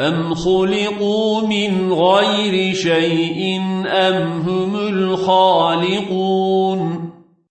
أم خلقوا من غير شيء أم هم الخالقون